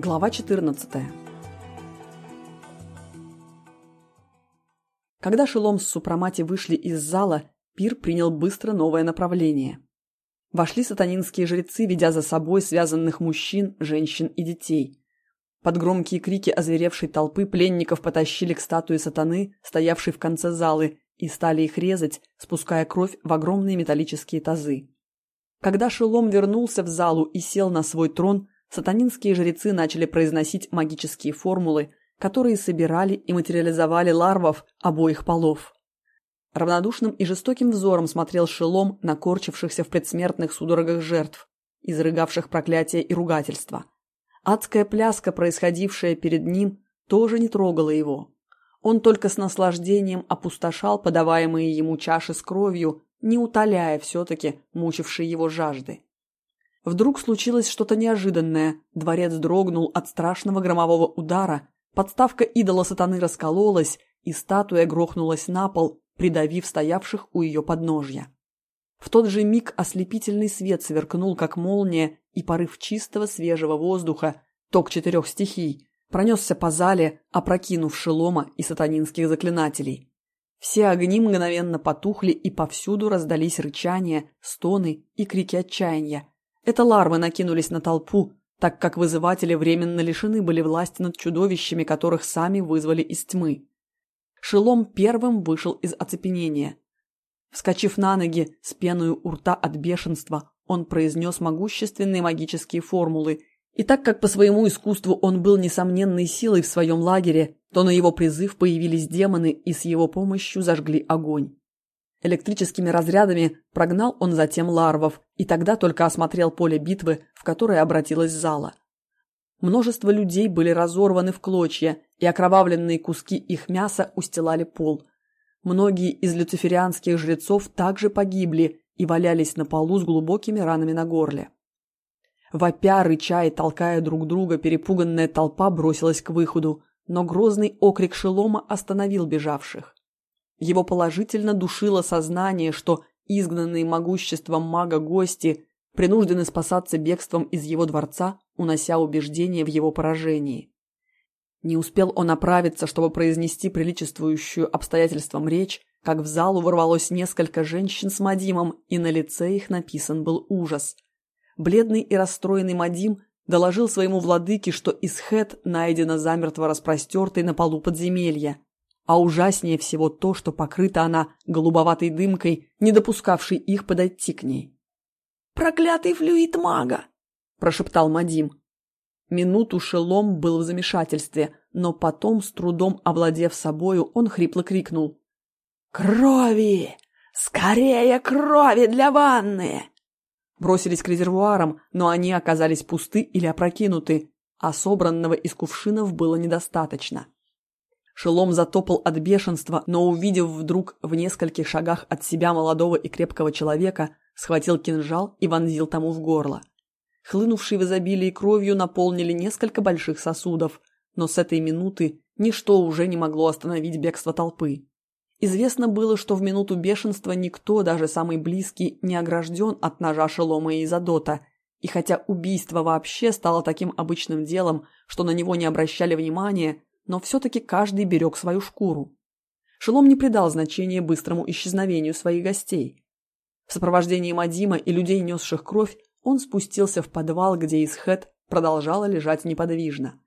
Глава 14. Когда Шелом с Супрамати вышли из зала, пир принял быстро новое направление. Вошли сатанинские жрецы, ведя за собой связанных мужчин, женщин и детей. Под громкие крики озверевшей толпы пленников потащили к статуе сатаны, стоявшей в конце залы, и стали их резать, спуская кровь в огромные металлические тазы. Когда Шелом вернулся в залу и сел на свой трон, сатанинские жрецы начали произносить магические формулы, которые собирали и материализовали ларвов обоих полов. Равнодушным и жестоким взором смотрел Шелом на корчившихся в предсмертных судорогах жертв, изрыгавших проклятия и ругательства. Адская пляска, происходившая перед ним, тоже не трогала его. Он только с наслаждением опустошал подаваемые ему чаши с кровью, не утоляя все-таки мучившей его жажды. Вдруг случилось что-то неожиданное, дворец дрогнул от страшного громового удара, подставка идола сатаны раскололась, и статуя грохнулась на пол, придавив стоявших у ее подножья. В тот же миг ослепительный свет сверкнул, как молния, и порыв чистого свежего воздуха, ток четырех стихий, пронесся по зале, опрокинув шелома и сатанинских заклинателей. Все огни мгновенно потухли, и повсюду раздались рычания, стоны и крики отчаяния. Это ларвы накинулись на толпу, так как вызыватели временно лишены были власти над чудовищами, которых сами вызвали из тьмы. Шелом первым вышел из оцепенения. Вскочив на ноги с пеной у рта от бешенства, он произнес могущественные магические формулы, и так как по своему искусству он был несомненной силой в своем лагере, то на его призыв появились демоны и с его помощью зажгли огонь. Электрическими разрядами прогнал он затем ларвов, и тогда только осмотрел поле битвы, в которое обратилась зала. Множество людей были разорваны в клочья, и окровавленные куски их мяса устилали пол. Многие из люциферианских жрецов также погибли и валялись на полу с глубокими ранами на горле. Вопя, рыча и толкая друг друга, перепуганная толпа бросилась к выходу, но грозный окрик Шелома остановил бежавших. Его положительно душило сознание, что изгнанные могуществом мага гости принуждены спасаться бегством из его дворца, унося убеждение в его поражении. Не успел он оправиться, чтобы произнести приличествующую обстоятельствам речь, как в залу ворвалось несколько женщин с Мадимом, и на лице их написан был ужас. Бледный и расстроенный Мадим доложил своему владыке, что Исхет найдена замертво распростертой на полу подземелья. А ужаснее всего то, что покрыта она голубоватой дымкой, не допускавшей их подойти к ней. «Проклятый флюид мага!» – прошептал Мадим. Минуту Шелом был в замешательстве, но потом, с трудом овладев собою, он хрипло крикнул. «Крови! Скорее крови для ванны!» Бросились к резервуарам, но они оказались пусты или опрокинуты, а собранного из кувшинов было недостаточно. Шелом затопал от бешенства, но, увидев вдруг в нескольких шагах от себя молодого и крепкого человека, схватил кинжал и вонзил тому в горло. Хлынувшие в изобилии кровью наполнили несколько больших сосудов, но с этой минуты ничто уже не могло остановить бегство толпы. Известно было, что в минуту бешенства никто, даже самый близкий, не огражден от ножа Шелома и Изодота, и хотя убийство вообще стало таким обычным делом, что на него не обращали внимания, но все-таки каждый берег свою шкуру. Шелом не придал значения быстрому исчезновению своих гостей. В сопровождении Мадима и людей, несших кровь, он спустился в подвал, где Исхет продолжала лежать неподвижно.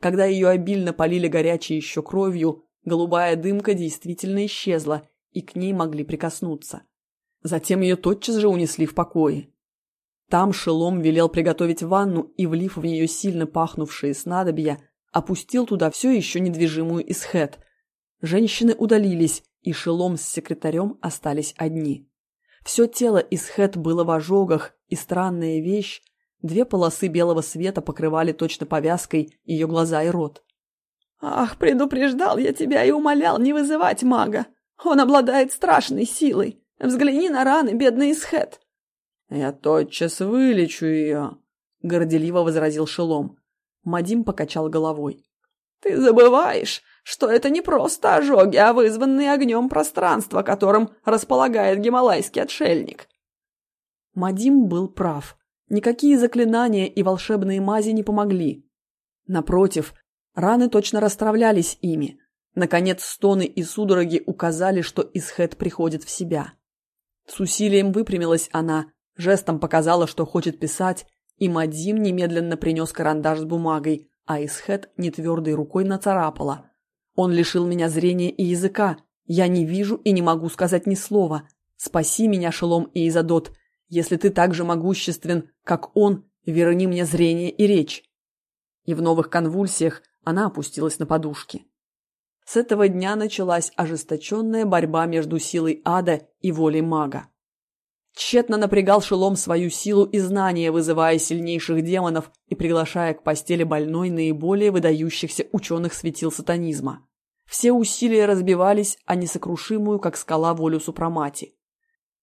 Когда ее обильно полили горячей еще кровью, Голубая дымка действительно исчезла, и к ней могли прикоснуться. Затем ее тотчас же унесли в покое. Там Шелом велел приготовить ванну и, влив в нее сильно пахнувшие снадобья, опустил туда все еще недвижимую Исхет. Женщины удалились, и Шелом с секретарем остались одни. Все тело Исхет было в ожогах, и странная вещь, две полосы белого света покрывали точно повязкой ее глаза и рот. «Ах, предупреждал я тебя и умолял не вызывать мага. Он обладает страшной силой. Взгляни на раны, бедный Исхет». «Я тотчас вылечу ее», — горделиво возразил Шелом. Мадим покачал головой. «Ты забываешь, что это не просто ожоги, а вызванные огнем пространство, которым располагает гималайский отшельник». Мадим был прав. Никакие заклинания и волшебные мази не помогли. Напротив, раны точно расстравлялись ими. Наконец, стоны и судороги указали, что Исхет приходит в себя. С усилием выпрямилась она, жестом показала, что хочет писать, и Мадим немедленно принес карандаш с бумагой, а Исхет нетвердой рукой нацарапала. «Он лишил меня зрения и языка. Я не вижу и не могу сказать ни слова. Спаси меня, Шелом и Изадот. Если ты так же могуществен, как он, верни мне зрение и речь». И в новых конвульсиях она опустилась на подушки. С этого дня началась ожесточенная борьба между силой ада и волей мага. Тщетно напрягал Шелом свою силу и знания, вызывая сильнейших демонов и приглашая к постели больной наиболее выдающихся ученых светил сатанизма. Все усилия разбивались о несокрушимую, как скала, волю супрамати.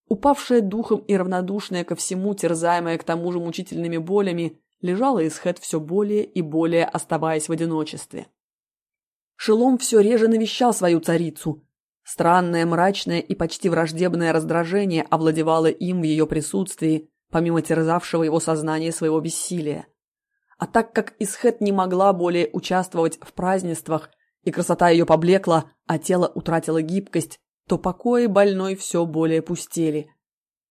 Упавшая духом и равнодушная ко всему, терзаемая к тому же мучительными болями, лежала Исхет все более и более оставаясь в одиночестве. Шелом все реже навещал свою царицу. Странное, мрачное и почти враждебное раздражение овладевало им в ее присутствии, помимо терзавшего его сознания своего бессилия. А так как Исхет не могла более участвовать в празднествах, и красота ее поблекла, а тело утратило гибкость, то покои больной все более пустели.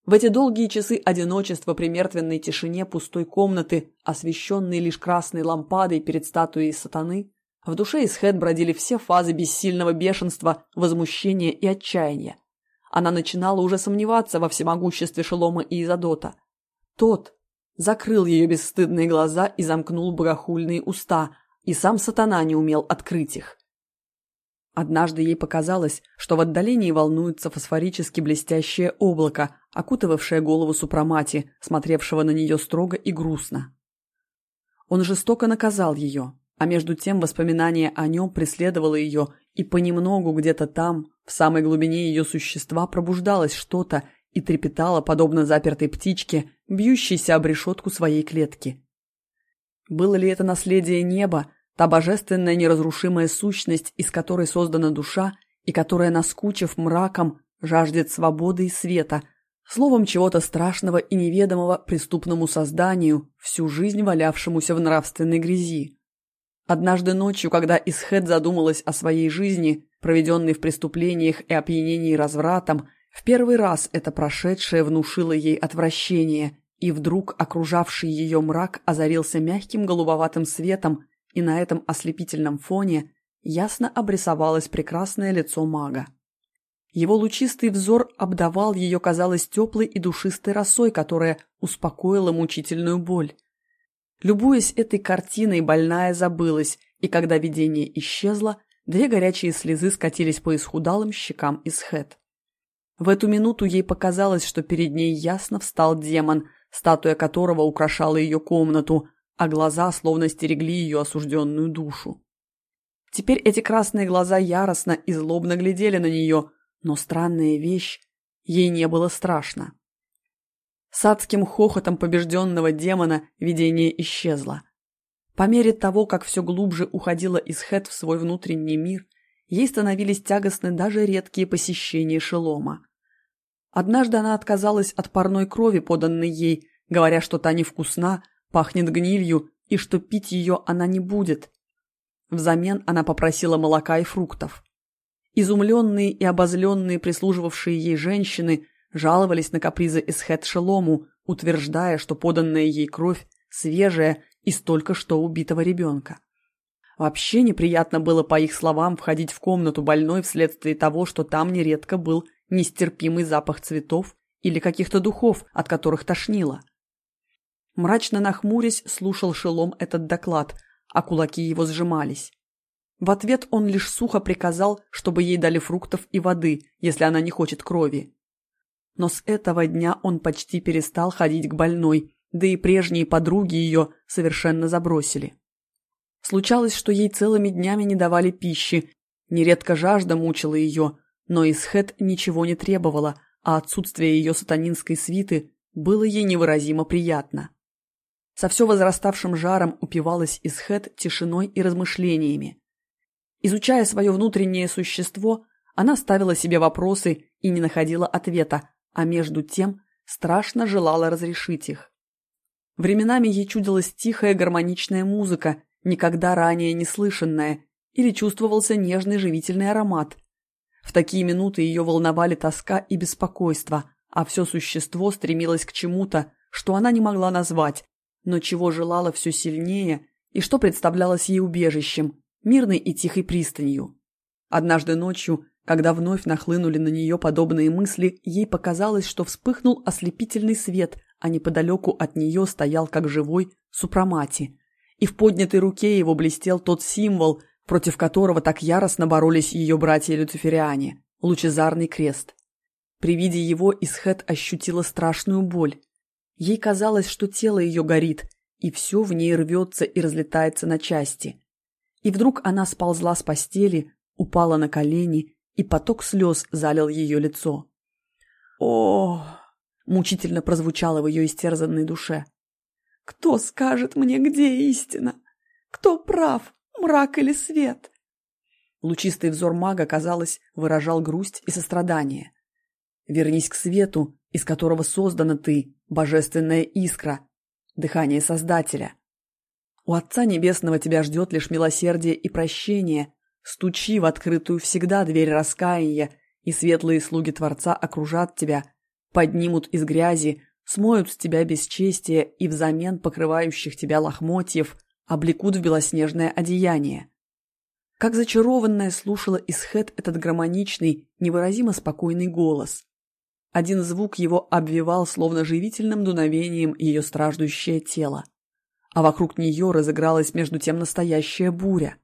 В эти долгие часы одиночества при мертвенной тишине пустой комнаты, освещенной лишь красной лампадой перед статуей сатаны, в душе Исхед бродили все фазы бессильного бешенства, возмущения и отчаяния. Она начинала уже сомневаться во всемогуществе Шелома и Изадота. Тот закрыл ее бесстыдные глаза и замкнул богохульные уста, и сам сатана не умел открыть их. Однажды ей показалось, что в отдалении волнуется фосфорически блестящее облако, окутывавшее голову супрамати, смотревшего на нее строго и грустно. Он жестоко наказал ее, а между тем воспоминание о нем преследовало ее, и понемногу где-то там, в самой глубине ее существа, пробуждалось что-то и трепетало, подобно запертой птичке, бьющейся об решетку своей клетки. Было ли это наследие неба, Та божественная неразрушимая сущность, из которой создана душа и которая, наскучив мраком, жаждет свободы и света, словом чего-то страшного и неведомого преступному созданию, всю жизнь валявшемуся в нравственной грязи. Однажды ночью, когда Исхед задумалась о своей жизни, проведенной в преступлениях и опьянении развратом, в первый раз это прошедшее внушило ей отвращение, и вдруг окружавший ее мрак озарился мягким голубоватым светом, и на этом ослепительном фоне ясно обрисовалось прекрасное лицо мага. Его лучистый взор обдавал ее, казалось, теплой и душистой росой, которая успокоила мучительную боль. Любуясь этой картиной, больная забылась, и когда видение исчезло, две горячие слезы скатились по исхудалым щекам из Хэт. В эту минуту ей показалось, что перед ней ясно встал демон, статуя которого украшала ее комнату, а глаза словно стерегли ее осужденную душу. Теперь эти красные глаза яростно и злобно глядели на нее, но странная вещь, ей не было страшно. С адским хохотом побежденного демона видение исчезло. По мере того, как все глубже уходила из Хэт в свой внутренний мир, ей становились тягостны даже редкие посещения Шелома. Однажды она отказалась от парной крови, поданной ей, говоря, что та невкусна, пахнет гнилью и что пить ее она не будет. Взамен она попросила молока и фруктов. Изумленные и обозленные прислуживавшие ей женщины жаловались на капризы Эсхет Шелому, утверждая, что поданная ей кровь свежая из только что убитого ребенка. Вообще неприятно было, по их словам, входить в комнату больной вследствие того, что там нередко был нестерпимый запах цветов или каких-то духов, от которых тошнило. Мрачно нахмурясь, слушал Шелом этот доклад, а кулаки его сжимались. В ответ он лишь сухо приказал, чтобы ей дали фруктов и воды, если она не хочет крови. Но с этого дня он почти перестал ходить к больной, да и прежние подруги ее совершенно забросили. Случалось, что ей целыми днями не давали пищи, нередко жажда мучила ее, но Исхет ничего не требовала, а отсутствие ее сатанинской свиты было ей невыразимо приятно со все возраставшим жаром упивалась Исхет тишиной и размышлениями. Изучая свое внутреннее существо, она ставила себе вопросы и не находила ответа, а между тем страшно желала разрешить их. Временами ей чудилась тихая гармоничная музыка, никогда ранее не слышанное, или чувствовался нежный живительный аромат. В такие минуты ее волновали тоска и беспокойство, а все существо стремилось к чему-то, что она не могла назвать, но чего желала все сильнее и что представлялось ей убежищем, мирной и тихой пристанью. Однажды ночью, когда вновь нахлынули на нее подобные мысли, ей показалось, что вспыхнул ослепительный свет, а неподалеку от нее стоял, как живой, супрамати. И в поднятой руке его блестел тот символ, против которого так яростно боролись ее братья-люцифериане – лучезарный крест. При виде его Исхет ощутила страшную боль. Ей казалось, что тело ее горит, и все в ней рвется и разлетается на части. И вдруг она сползла с постели, упала на колени, и поток слез залил ее лицо. о мучительно прозвучало в ее истерзанной душе. «Кто скажет мне, где истина? Кто прав, мрак или свет?» Лучистый взор мага, казалось, выражал грусть и сострадание. «Вернись к свету, из которого создана ты, божественная искра, дыхание Создателя. У Отца Небесного тебя ждет лишь милосердие и прощение. Стучи в открытую всегда дверь раскаяния, и светлые слуги Творца окружат тебя, поднимут из грязи, смоют с тебя бесчестие и взамен покрывающих тебя лохмотьев облекут в белоснежное одеяние. Как зачарованная слушала Исхет этот гармоничный, невыразимо спокойный голос. Один звук его обвивал, словно живительным дуновением, ее страждущее тело. А вокруг нее разыгралась между тем настоящая буря.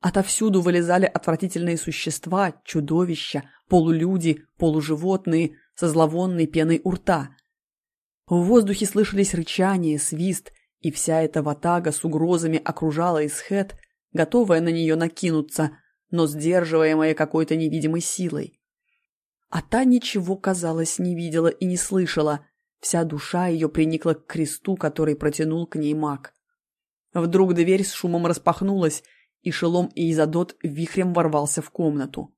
Отовсюду вылезали отвратительные существа, чудовища, полулюди, полуживотные, со зловонной пеной у рта. В воздухе слышались рычание, свист, и вся эта ватага с угрозами окружала Исхет, готовая на нее накинуться, но сдерживаемая какой-то невидимой силой. А та ничего, казалось, не видела и не слышала. Вся душа ее приникла к кресту, который протянул к ней маг. Вдруг дверь с шумом распахнулась, и Шелом и Изадот вихрем ворвался в комнату.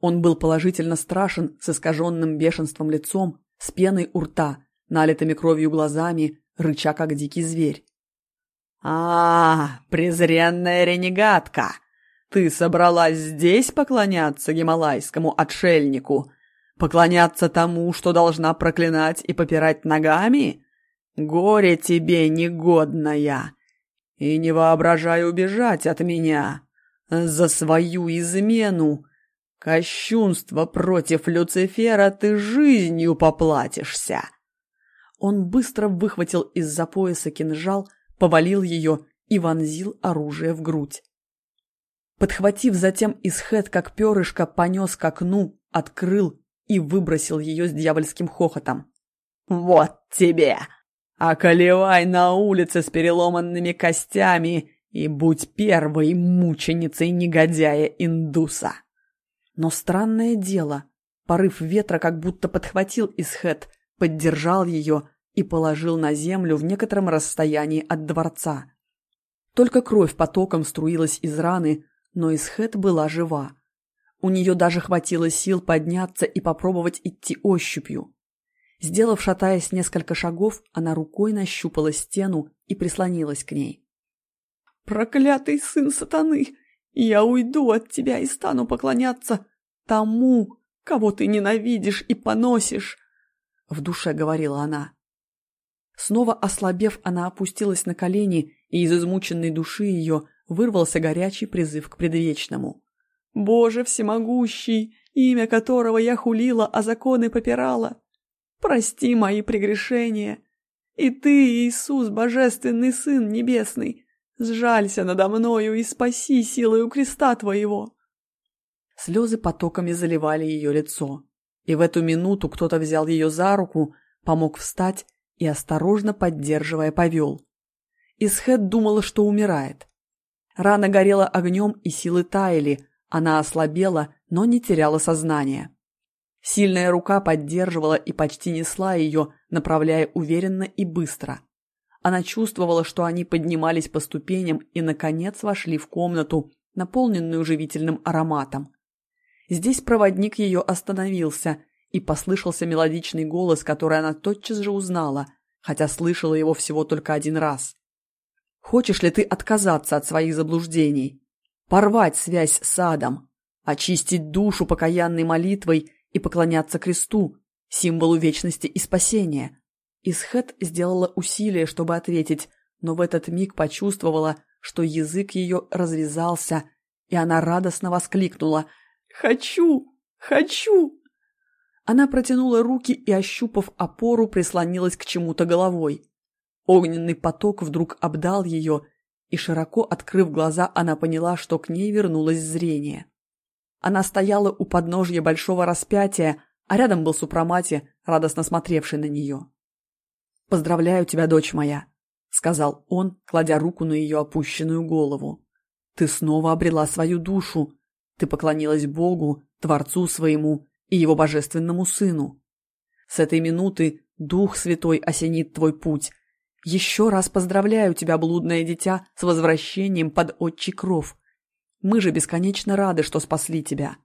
Он был положительно страшен, с искаженным бешенством лицом, с пеной у рта, налитыми кровью глазами, рыча как дикий зверь. «А, презренная ренегатка! Ты собралась здесь поклоняться гималайскому отшельнику? Поклоняться тому, что должна проклинать и попирать ногами? Горе тебе, негодная! И не воображай убежать от меня за свою измену. Кощунство против Люцифера ты жизнью поплатишься!» Он быстро выхватил из-за пояса кинжал, повалил ее и вонзил оружие в грудь. Подхватив затем Исхет как перышко, понес к окну, открыл и выбросил ее с дьявольским хохотом. «Вот тебе! Околевай на улице с переломанными костями и будь первой мученицей негодяя-индуса!» Но странное дело, порыв ветра как будто подхватил Исхет, поддержал ее и положил на землю в некотором расстоянии от дворца. Только кровь потоком струилась из раны, но Исхет была жива. У нее даже хватило сил подняться и попробовать идти ощупью. Сделав, шатаясь несколько шагов, она рукой нащупала стену и прислонилась к ней. «Проклятый сын сатаны! Я уйду от тебя и стану поклоняться тому, кого ты ненавидишь и поносишь!» В душе говорила она. Снова ослабев, она опустилась на колени, и из измученной души ее вырвался горячий призыв к предвечному. «Боже всемогущий, имя которого я хулила, а законы попирала! Прости мои прегрешения! И ты, Иисус, божественный Сын Небесный, сжалься надо мною и спаси силою креста твоего!» Слезы потоками заливали ее лицо, и в эту минуту кто-то взял ее за руку, помог встать и, осторожно поддерживая, повел. Исхед думала, что умирает. Рана горела огнем, и силы таяли, она ослабела, но не теряла сознание. Сильная рука поддерживала и почти несла ее, направляя уверенно и быстро. Она чувствовала, что они поднимались по ступеням и, наконец, вошли в комнату, наполненную живительным ароматом. Здесь проводник ее остановился, и послышался мелодичный голос, который она тотчас же узнала, хотя слышала его всего только один раз. Хочешь ли ты отказаться от своих заблуждений, порвать связь с адом, очистить душу покаянной молитвой и поклоняться кресту, символу вечности и спасения? Исхет сделала усилие, чтобы ответить, но в этот миг почувствовала, что язык ее развязался, и она радостно воскликнула «Хочу! Хочу!» Она протянула руки и, ощупав опору, прислонилась к чему-то головой. Огненный поток вдруг обдал ее, и, широко открыв глаза, она поняла, что к ней вернулось зрение. Она стояла у подножья большого распятия, а рядом был Супрамати, радостно смотревший на нее. «Поздравляю тебя, дочь моя», — сказал он, кладя руку на ее опущенную голову. «Ты снова обрела свою душу. Ты поклонилась Богу, Творцу своему и Его Божественному Сыну. С этой минуты Дух Святой осенит твой путь, еще раз поздравляю тебя, блудное дитя, с возвращением под отчий кров. Мы же бесконечно рады, что спасли тебя.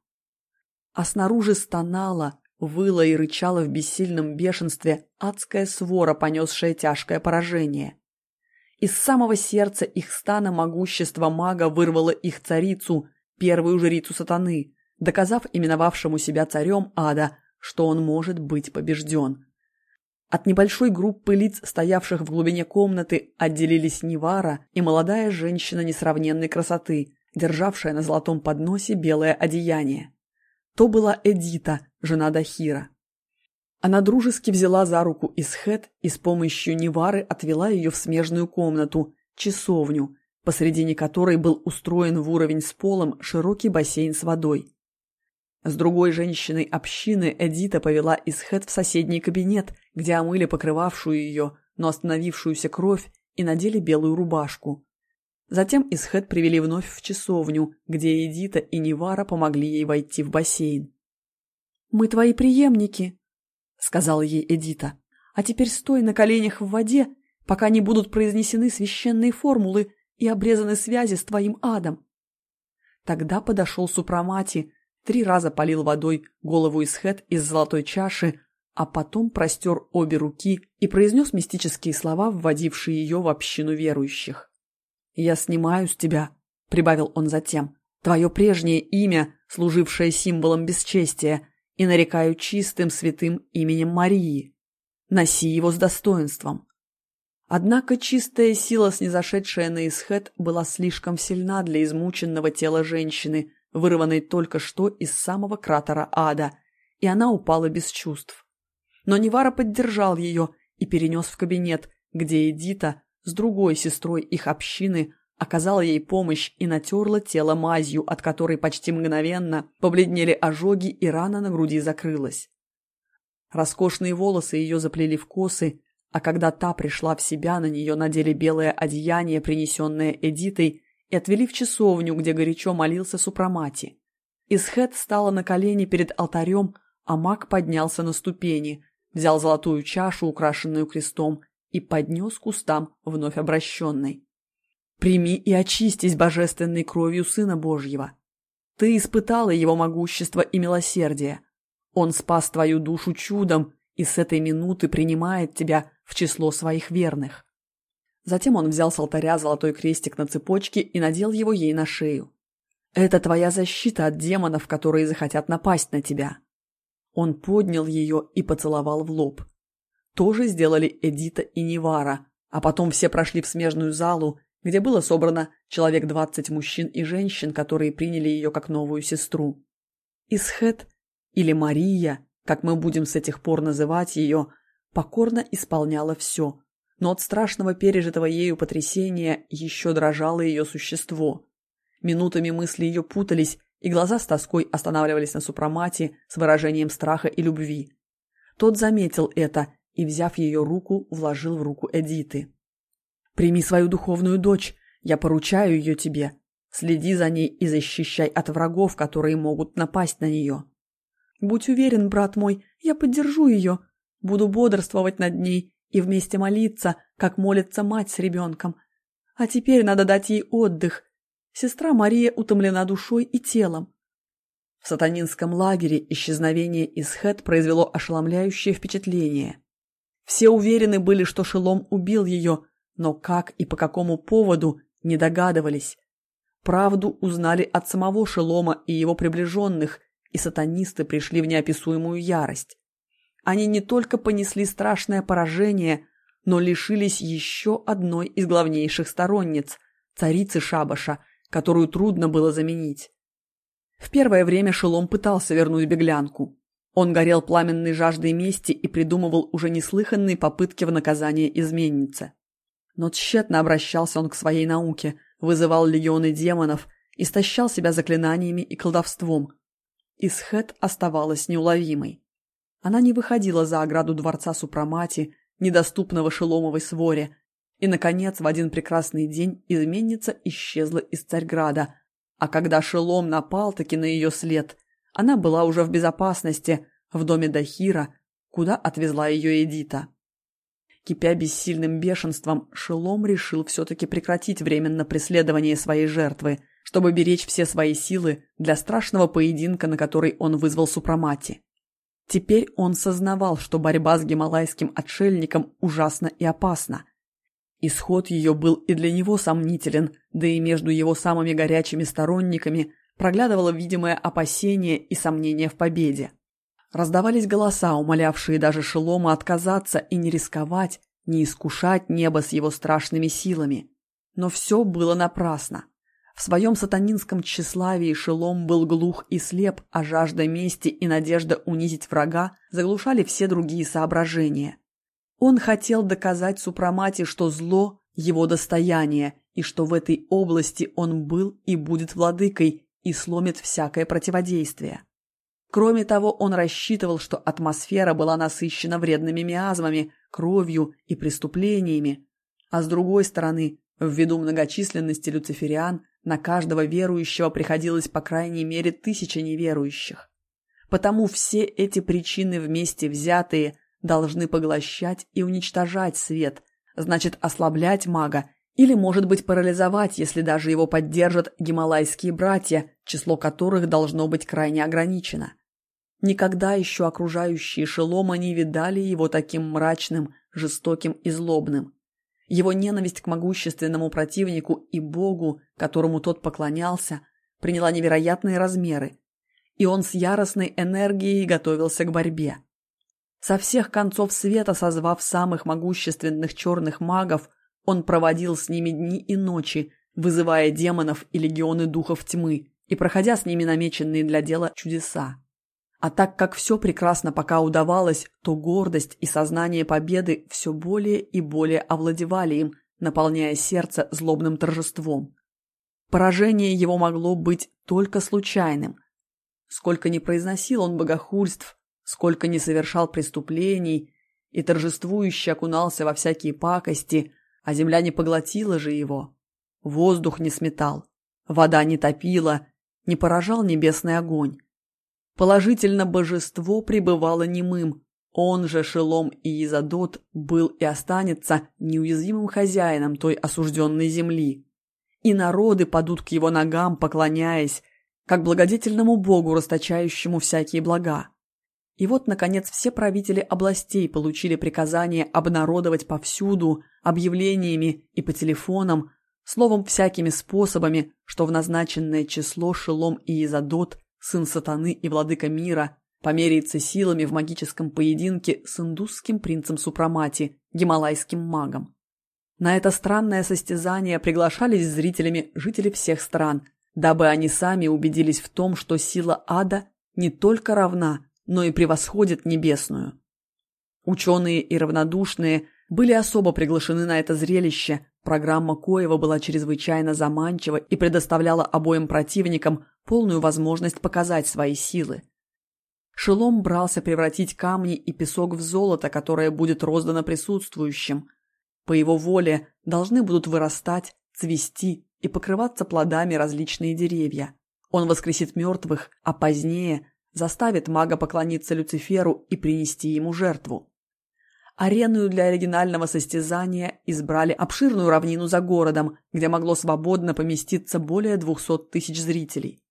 А снаружи стонала, выла и рычала в бессильном бешенстве адская свора, понесшая тяжкое поражение. Из самого сердца их стана могущество мага вырвало их царицу, первую жрицу сатаны, доказав именовавшему себя царем ада, что он может быть побежден. От небольшой группы лиц, стоявших в глубине комнаты, отделились Невара и молодая женщина несравненной красоты, державшая на золотом подносе белое одеяние. То была Эдита, жена Дахира. Она дружески взяла за руку Исхет и с помощью Невары отвела ее в смежную комнату, часовню, посредине которой был устроен в уровень с полом широкий бассейн с водой. С другой женщиной общины Эдита повела Исхет в соседний кабинет, где омыли покрывавшую ее, но остановившуюся кровь и надели белую рубашку. Затем Исхет привели вновь в часовню, где Эдита и Невара помогли ей войти в бассейн. «Мы твои преемники», — сказала ей Эдита. «А теперь стой на коленях в воде, пока не будут произнесены священные формулы и обрезаны связи с твоим адом». Тогда подошел Супрамати, три раза полил водой голову Исхет из золотой чаши, а потом простер обе руки и произнес мистические слова, вводившие ее в общину верующих. «Я снимаю с тебя», — прибавил он затем, — «твое прежнее имя, служившее символом бесчестия, и нарекаю чистым святым именем Марии. Носи его с достоинством». Однако чистая сила, снизошедшая на Исхет, была слишком сильна для измученного тела женщины, вырванной только что из самого кратера ада, и она упала без чувств. Но Невара поддержал ее и перенес в кабинет, где Эдита с другой сестрой их общины оказала ей помощь и натерла тело мазью, от которой почти мгновенно побледнели ожоги и рана на груди закрылась. Роскошные волосы ее заплели в косы, а когда та пришла в себя, на нее надели белое одеяние, принесенное Эдитой, и отвели в часовню, где горячо молился Супрамати. Исхет стала на колени перед алтарем, а маг поднялся на ступени, взял золотую чашу, украшенную крестом, и поднес к кустам вновь обращенной. «Прими и очистись божественной кровью Сына Божьего. Ты испытала его могущество и милосердие. Он спас твою душу чудом и с этой минуты принимает тебя в число своих верных». Затем он взял с алтаря золотой крестик на цепочке и надел его ей на шею. «Это твоя защита от демонов, которые захотят напасть на тебя. Он поднял ее и поцеловал в лоб. То же сделали Эдита и Невара, а потом все прошли в смежную залу, где было собрано человек двадцать мужчин и женщин, которые приняли ее как новую сестру. Исхет, или Мария, как мы будем с этих пор называть ее, покорно исполняла все, но от страшного пережитого ею потрясения еще дрожало ее существо. Минутами мысли ее путались, и глаза с тоской останавливались на супромате с выражением страха и любви. Тот заметил это и, взяв ее руку, вложил в руку Эдиты. «Прими свою духовную дочь, я поручаю ее тебе. Следи за ней и защищай от врагов, которые могут напасть на нее». «Будь уверен, брат мой, я поддержу ее, буду бодрствовать над ней и вместе молиться, как молится мать с ребенком. А теперь надо дать ей отдых, Сестра Мария утомлена душой и телом. В сатанинском лагере исчезновение Исхет произвело ошеломляющее впечатление. Все уверены были, что Шелом убил ее, но как и по какому поводу не догадывались. Правду узнали от самого Шелома и его приближенных, и сатанисты пришли в неописуемую ярость. Они не только понесли страшное поражение, но лишились еще одной из главнейших сторонниц – царицы Шабаша, которую трудно было заменить. В первое время Шелом пытался вернуть беглянку. Он горел пламенной жаждой мести и придумывал уже неслыханные попытки в наказание изменницы. Но тщетно обращался он к своей науке, вызывал легионы демонов, истощал себя заклинаниями и колдовством. Исхет оставалась неуловимой. Она не выходила за ограду дворца Супрамати, недоступного Шеломовой своре, и, наконец, в один прекрасный день изменница исчезла из Царьграда, а когда Шелом напал-таки на ее след, она была уже в безопасности, в доме Дахира, куда отвезла ее Эдита. Кипя бессильным бешенством, Шелом решил все-таки прекратить временно преследование своей жертвы, чтобы беречь все свои силы для страшного поединка, на который он вызвал Супрамати. Теперь он сознавал, что борьба с гималайским отшельником ужасна и опасна. Исход ее был и для него сомнителен, да и между его самыми горячими сторонниками проглядывало видимое опасение и сомнение в победе. Раздавались голоса, умолявшие даже Шелома отказаться и не рисковать, не искушать небо с его страшными силами. Но все было напрасно. В своем сатанинском тщеславии Шелом был глух и слеп, а жажда мести и надежда унизить врага заглушали все другие соображения. Он хотел доказать Супрамате, что зло – его достояние, и что в этой области он был и будет владыкой и сломит всякое противодействие. Кроме того, он рассчитывал, что атмосфера была насыщена вредными миазмами, кровью и преступлениями, а с другой стороны, ввиду многочисленности люцифериан, на каждого верующего приходилось по крайней мере тысяча неверующих. Потому все эти причины вместе взятые должны поглощать и уничтожать свет, значит ослаблять мага или, может быть, парализовать, если даже его поддержат гималайские братья, число которых должно быть крайне ограничено. Никогда еще окружающие Шелома не видали его таким мрачным, жестоким и злобным. Его ненависть к могущественному противнику и богу, которому тот поклонялся, приняла невероятные размеры, и он с яростной энергией готовился к борьбе. Со всех концов света созвав самых могущественных черных магов, он проводил с ними дни и ночи, вызывая демонов и легионы духов тьмы и проходя с ними намеченные для дела чудеса. А так как все прекрасно пока удавалось, то гордость и сознание победы все более и более овладевали им, наполняя сердце злобным торжеством. Поражение его могло быть только случайным. Сколько не произносил он богохульств, сколько не совершал преступлений и торжествующе окунался во всякие пакости, а земля не поглотила же его. Воздух не сметал, вода не топила, не поражал небесный огонь. Положительно божество пребывало немым. Он же, Шелом и Изадот, был и останется неуязвимым хозяином той осужденной земли. И народы падут к его ногам, поклоняясь, как благодетельному богу, расточающему всякие блага. И вот, наконец, все правители областей получили приказание обнародовать повсюду, объявлениями и по телефонам, словом, всякими способами, что в назначенное число Шелом и Изадот сын сатаны и владыка мира, померяется силами в магическом поединке с индусским принцем Супрамати, гималайским магом. На это странное состязание приглашались зрителями жители всех стран, дабы они сами убедились в том, что сила ада не только равна, но и превосходит небесную. Ученые и равнодушные были особо приглашены на это зрелище, программа Коева была чрезвычайно заманчива и предоставляла обоим противникам полную возможность показать свои силы. Шелом брался превратить камни и песок в золото, которое будет роздано присутствующим. По его воле должны будут вырастать, цвести и покрываться плодами различные деревья. Он воскресит мертвых, а позднее заставит мага поклониться Люциферу и принести ему жертву. Ареную для оригинального состязания избрали обширную равнину за городом, где могло свободно поместиться более 200 тысяч зрителей.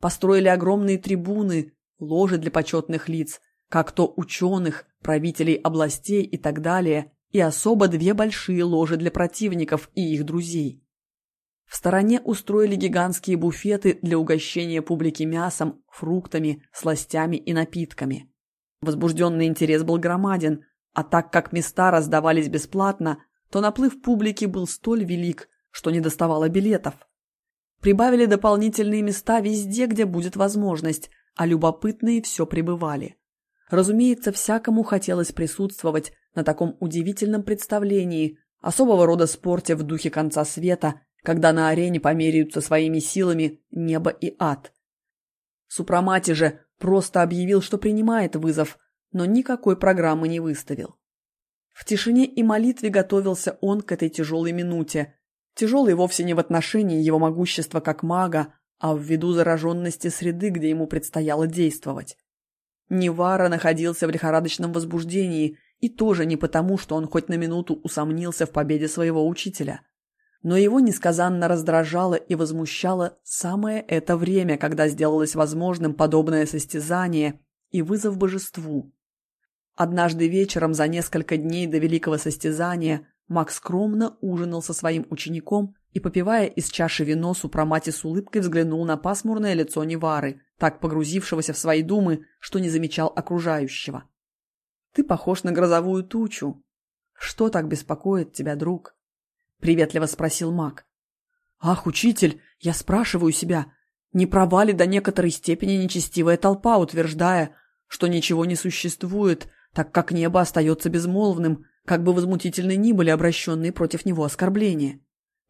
Построили огромные трибуны, ложи для почетных лиц, как то ученых, правителей областей и так далее, и особо две большие ложи для противников и их друзей. В стороне устроили гигантские буфеты для угощения публики мясом, фруктами, сластями и напитками. Возбужденный интерес был громаден, а так как места раздавались бесплатно, то наплыв публики был столь велик, что не доставало билетов. Прибавили дополнительные места везде, где будет возможность, а любопытные все прибывали. Разумеется, всякому хотелось присутствовать на таком удивительном представлении, особого рода спорте в духе конца света, когда на арене померяются своими силами небо и ад. Супрамати же просто объявил, что принимает вызов, но никакой программы не выставил. В тишине и молитве готовился он к этой тяжелой минуте. Тяжелой вовсе не в отношении его могущества как мага, а в виду зараженности среды, где ему предстояло действовать. Невара находился в лихорадочном возбуждении, и тоже не потому, что он хоть на минуту усомнился в победе своего учителя. Но его несказанно раздражало и возмущало самое это время, когда сделалось возможным подобное состязание и вызов божеству. Однажды вечером за несколько дней до великого состязания Макс скромно ужинал со своим учеником и, попивая из чаши вино, Супрамати с улыбкой взглянул на пасмурное лицо Невары, так погрузившегося в свои думы, что не замечал окружающего. «Ты похож на грозовую тучу. Что так беспокоит тебя, друг?» — приветливо спросил маг. «Ах, учитель, я спрашиваю себя, не права ли до некоторой степени нечестивая толпа, утверждая, что ничего не существует, так как небо остается безмолвным, как бы возмутительны ни были обращенные против него оскорбления?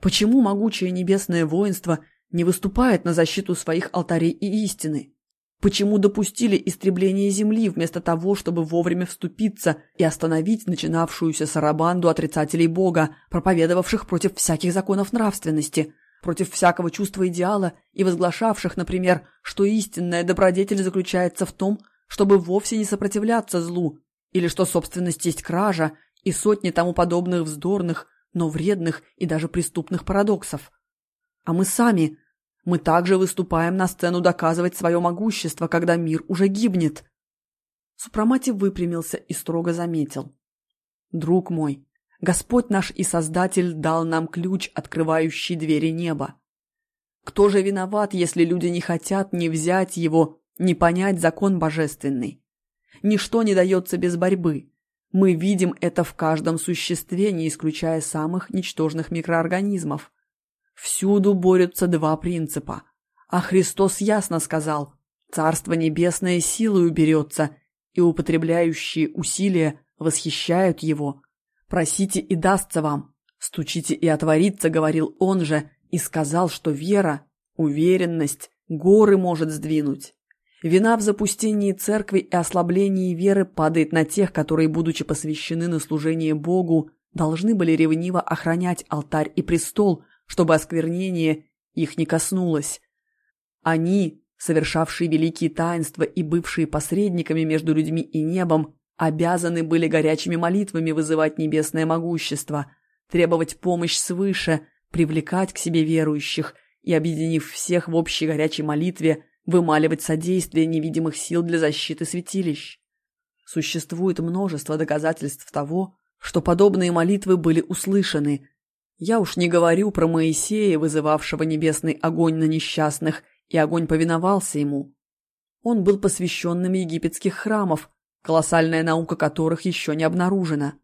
Почему могучее небесное воинство не выступает на защиту своих алтарей и истины? Почему допустили истребление Земли вместо того, чтобы вовремя вступиться и остановить начинавшуюся сарабанду отрицателей Бога, проповедовавших против всяких законов нравственности, против всякого чувства идеала и возглашавших, например, что истинная добродетель заключается в том, чтобы вовсе не сопротивляться злу, или что собственность есть кража и сотни тому подобных вздорных, но вредных и даже преступных парадоксов. А мы сами мы также выступаем на сцену доказывать свое могущество, когда мир уже гибнет. Супрамати выпрямился и строго заметил. Друг мой, Господь наш и Создатель дал нам ключ, открывающий двери неба. Кто же виноват, если люди не хотят ни взять его, ни понять закон божественный? Ничто не дается без борьбы. Мы видим это в каждом существе, не исключая самых ничтожных микроорганизмов. Всюду борются два принципа. А Христос ясно сказал, «Царство небесное силою берется, и употребляющие усилия восхищают его. Просите и дастся вам, стучите и отворится», — говорил он же, и сказал, что вера, уверенность, горы может сдвинуть. Вина в запустении церкви и ослаблении веры падает на тех, которые, будучи посвящены на служение Богу, должны были ревниво охранять алтарь и престол, чтобы осквернение их не коснулось. Они, совершавшие великие таинства и бывшие посредниками между людьми и небом, обязаны были горячими молитвами вызывать небесное могущество, требовать помощь свыше, привлекать к себе верующих и, объединив всех в общей горячей молитве, вымаливать содействие невидимых сил для защиты святилищ. Существует множество доказательств того, что подобные молитвы были услышаны, я уж не говорю про Моисея, вызывавшего небесный огонь на несчастных, и огонь повиновался ему. Он был посвященным египетских храмов, колоссальная наука которых еще не обнаружена.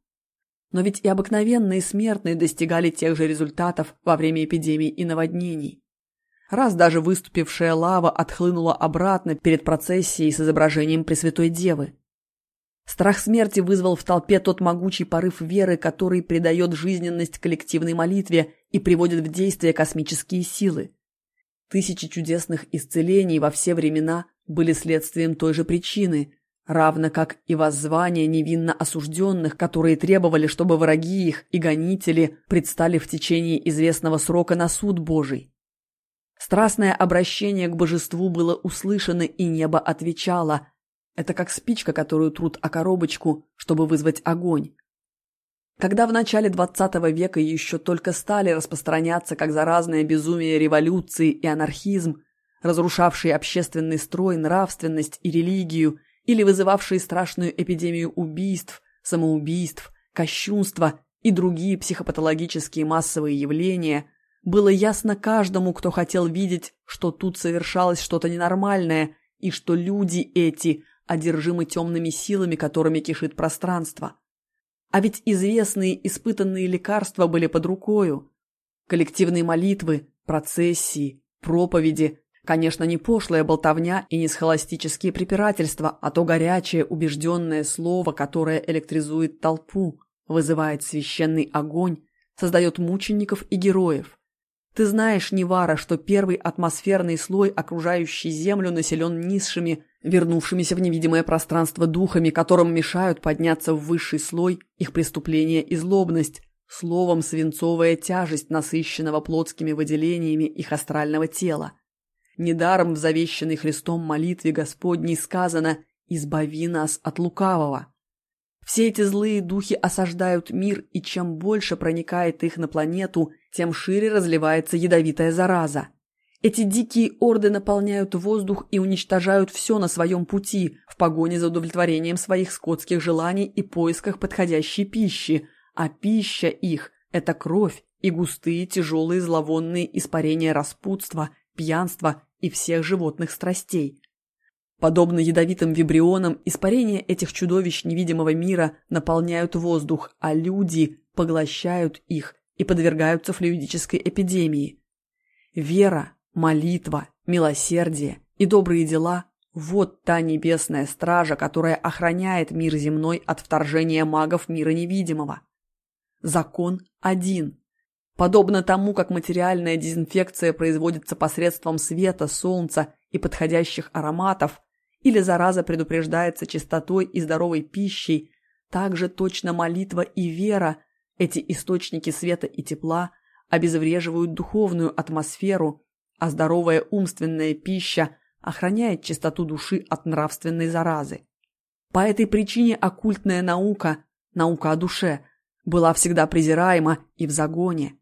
Но ведь и обыкновенные смертные достигали тех же результатов во время эпидемий и наводнений. Раз даже выступившая лава отхлынула обратно перед процессией с изображением Пресвятой Девы. Страх смерти вызвал в толпе тот могучий порыв веры, который придает жизненность коллективной молитве и приводит в действие космические силы. Тысячи чудесных исцелений во все времена были следствием той же причины, равно как и воззвания невинно осужденных, которые требовали, чтобы враги их и гонители предстали в течение известного срока на суд Божий. Страстное обращение к божеству было услышано, и небо отвечало – это как спичка, которую трут о коробочку, чтобы вызвать огонь. Когда в начале XX века еще только стали распространяться как заразное безумие революции и анархизм, разрушавшие общественный строй, нравственность и религию, или вызывавшие страшную эпидемию убийств, самоубийств, кощунство и другие психопатологические массовые явления, было ясно каждому, кто хотел видеть, что тут совершалось что-то ненормальное и что люди эти одержимы темными силами, которыми кишит пространство. А ведь известные испытанные лекарства были под рукою. Коллективные молитвы, процессии, проповеди, конечно, не пошлая болтовня и не схоластические препирательства, а то горячее, убежденное слово, которое электризует толпу, вызывает священный огонь, создает мучеников и героев. Ты знаешь, Невара, что первый атмосферный слой, окружающий Землю, населен низшими, вернувшимися в невидимое пространство духами, которым мешают подняться в высший слой их преступления и злобность, словом свинцовая тяжесть насыщенного плотскими выделениями их астрального тела. Недаром в завещанной Христом молитве Господней сказано «Избави нас от лукавого». Все эти злые духи осаждают мир, и чем больше проникает их на планету, тем шире разливается ядовитая зараза. Эти дикие орды наполняют воздух и уничтожают все на своем пути в погоне за удовлетворением своих скотских желаний и поисках подходящей пищи, а пища их – это кровь и густые тяжелые зловонные испарения распутства, пьянства и всех животных страстей. Подобно ядовитым вибрионам, испарения этих чудовищ невидимого мира наполняют воздух, а люди поглощают их и подвергаются флюидической эпидемии. Вера, молитва, милосердие и добрые дела – вот та небесная стража, которая охраняет мир земной от вторжения магов мира невидимого. Закон один. Подобно тому, как материальная дезинфекция производится посредством света, солнца и подходящих ароматов, или зараза предупреждается чистотой и здоровой пищей, также точно молитва и вера, эти источники света и тепла, обезвреживают духовную атмосферу, а здоровая умственная пища охраняет чистоту души от нравственной заразы. По этой причине оккультная наука, наука о душе, была всегда презираема и в загоне.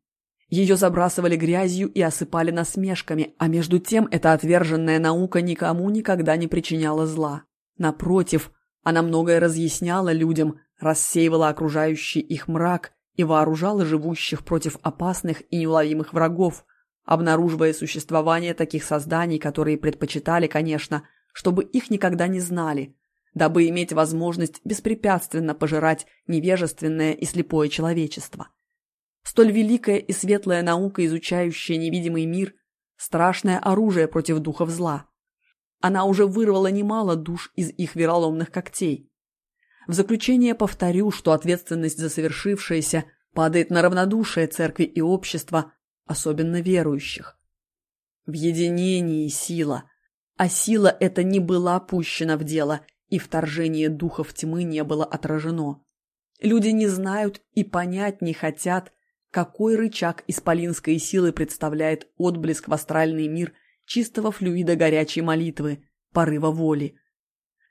Ее забрасывали грязью и осыпали насмешками, а между тем эта отверженная наука никому никогда не причиняла зла. Напротив, она многое разъясняла людям, рассеивала окружающий их мрак и вооружала живущих против опасных и неуловимых врагов, обнаруживая существование таких созданий, которые предпочитали, конечно, чтобы их никогда не знали, дабы иметь возможность беспрепятственно пожирать невежественное и слепое человечество. Столь великая и светлая наука, изучающая невидимый мир, страшное оружие против духов зла. Она уже вырвала немало душ из их вероломных когтей. В заключение повторю, что ответственность за совершившееся падает на равнодушие церкви и общества, особенно верующих. В единении сила, а сила эта не была пущена в дело, и вторжение духов тьмы не было отражено. Люди не знают и понять не хотят, какой рычаг исполинской силы представляет отблеск в астральный мир чистого флюида горячей молитвы, порыва воли.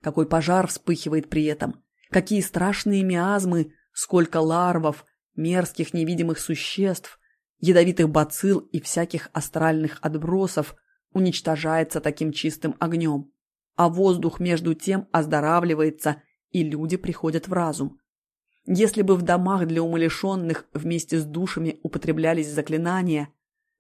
Какой пожар вспыхивает при этом, какие страшные миазмы, сколько ларвов, мерзких невидимых существ, ядовитых бацилл и всяких астральных отбросов уничтожается таким чистым огнем. А воздух между тем оздоравливается, и люди приходят в разум. Если бы в домах для умалишенных вместе с душами употреблялись заклинания,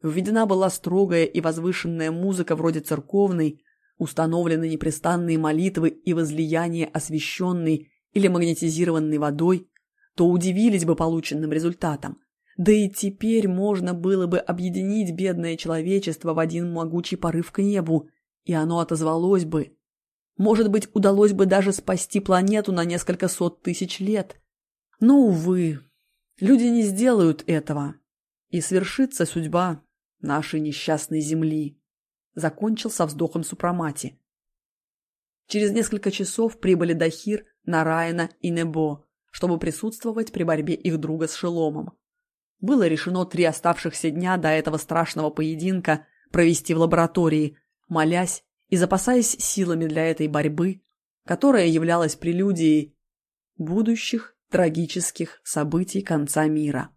введена была строгая и возвышенная музыка вроде церковной, установлены непрестанные молитвы и возлияние освященной или магнетизированной водой, то удивились бы полученным результатом. Да и теперь можно было бы объединить бедное человечество в один могучий порыв к небу, и оно отозвалось бы. Может быть, удалось бы даже спасти планету на несколько сот тысяч лет. Но, увы, люди не сделают этого, и свершится судьба нашей несчастной земли. Закончил со вздохом Супрамати. Через несколько часов прибыли Дахир, Нараяна и Небо, чтобы присутствовать при борьбе их друга с Шеломом. Было решено три оставшихся дня до этого страшного поединка провести в лаборатории, молясь и запасаясь силами для этой борьбы, которая являлась прелюдией будущих трагических событий конца мира.